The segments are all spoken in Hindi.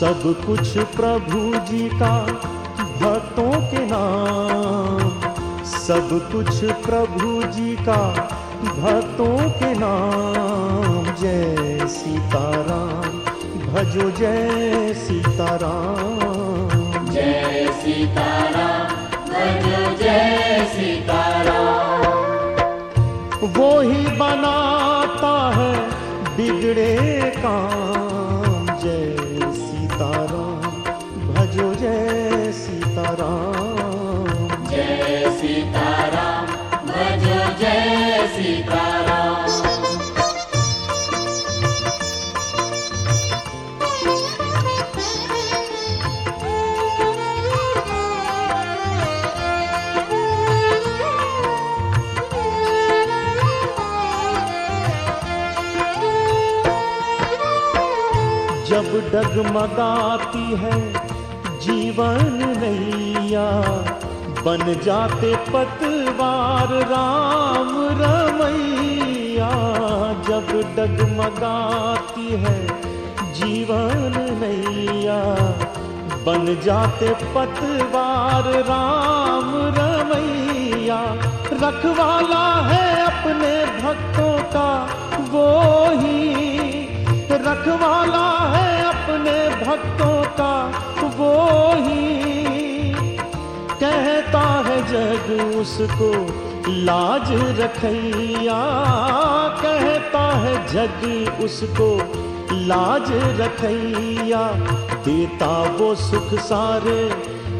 सब कुछ प्रभु जी का भक्तों के नाम। सब कुछ प्रभु जी का भक्तों के नाम। जय सीताराम भजो जय सीताराम। जय सीताराम भजो जय सीताराम। वो ही बनाता है बिगड़े काम। सीताराम भजो जय सीताराम। जब डगमगाती है जीवन नैया बन जाते पतवार राम रमैया, जब डगमगाती है जीवन नैया। बन जाते पतवार राम रमैया, रखवाला है अपने भक्तों का वो ही। रखवाला है अपने भक्तों का वो ही। कहता है जग उसको, लाज रखैया। कहता है जग उसको, लाज रखैया। देता वो सुख सारे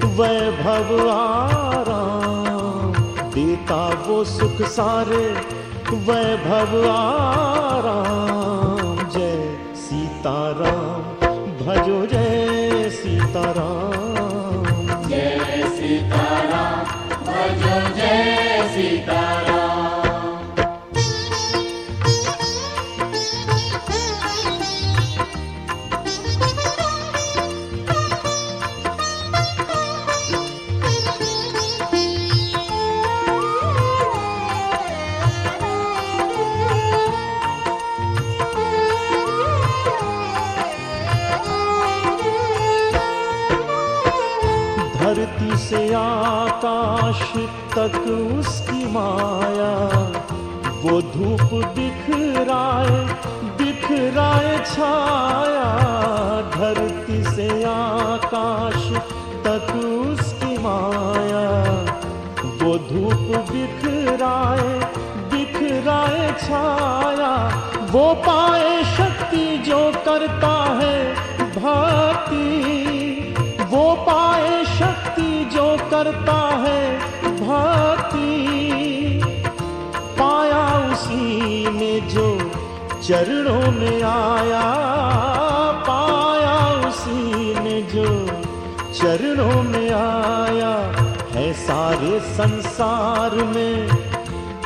वैभव आराम। देता वो सुख सारे वैभव आराम। जय सीताराम, भजो जय सीताराम। सीताराम। भजो जय सीताराम आकाश तक उसकी माया, वो धूप बिखराए बिखराए छाया। धरती से आकाश तक उसकी माया, वो धूप बिखराए बिखराए छाया। वो पाए शक्ति जो करता है भक्ति करता है भक्ति पाया उसी में जो चरणों में आया। पाया उसी में जो चरणों में आया। है सारे संसार में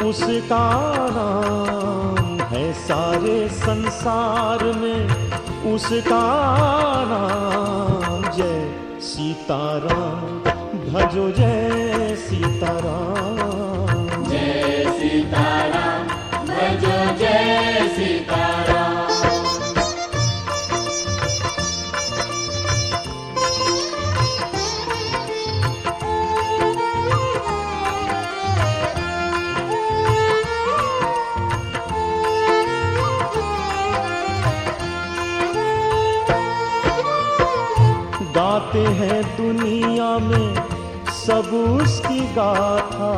उसका नाम। है सारे संसार में उसका नाम। जय सीताराम। भजो जय सीताराम जय सीताराम भजो जय सीताराम गाते हैं दुनिया में सब उसकी गाथा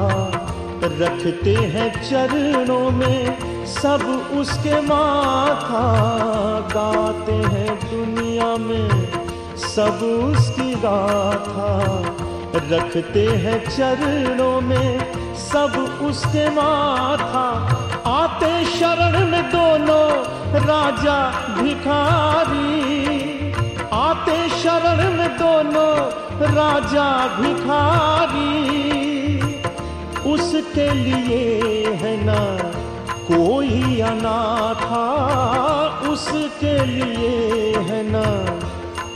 रखते हैं चरणों में, सब उसके माथा गाते हैं दुनिया में। सब उसकी गाथा रखते हैं चरणों में, सब उसके माथा आते शरण में दोनों राजा भिखारी। आते शरण में दोनों राजा भिखारी, उसके लिए है ना कोई अनाथा। उसके लिए है ना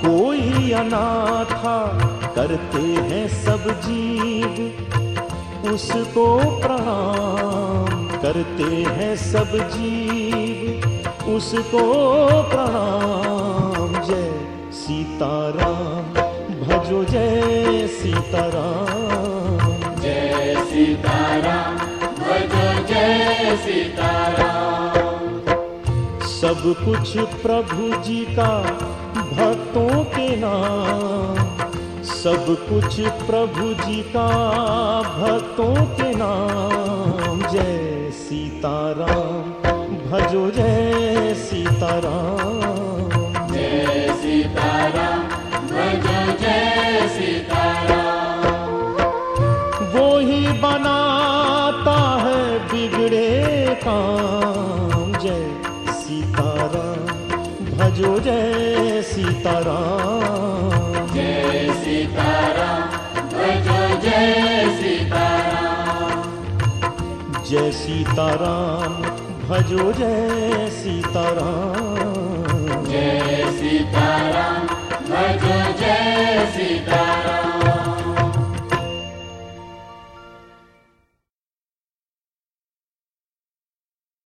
कोई अनाथा। करते हैं सब जीव, उसको प्रणाम। करते हैं सब जीव, उसको प्रणाम। भजो जय सीताराम। जय सीताराम भजो जय सीताराम। सब कुछ प्रभु जी का भक्तों के नाम। सब कुछ प्रभु जी का भक्तों के नाम। जय सीताराम भजो जय सीताराम। काम जय सीताराम भजो जय सीताराम जय सीताराम भजो जय सीताराम जय सीताराम भजो जय सीताराम जय सीताराम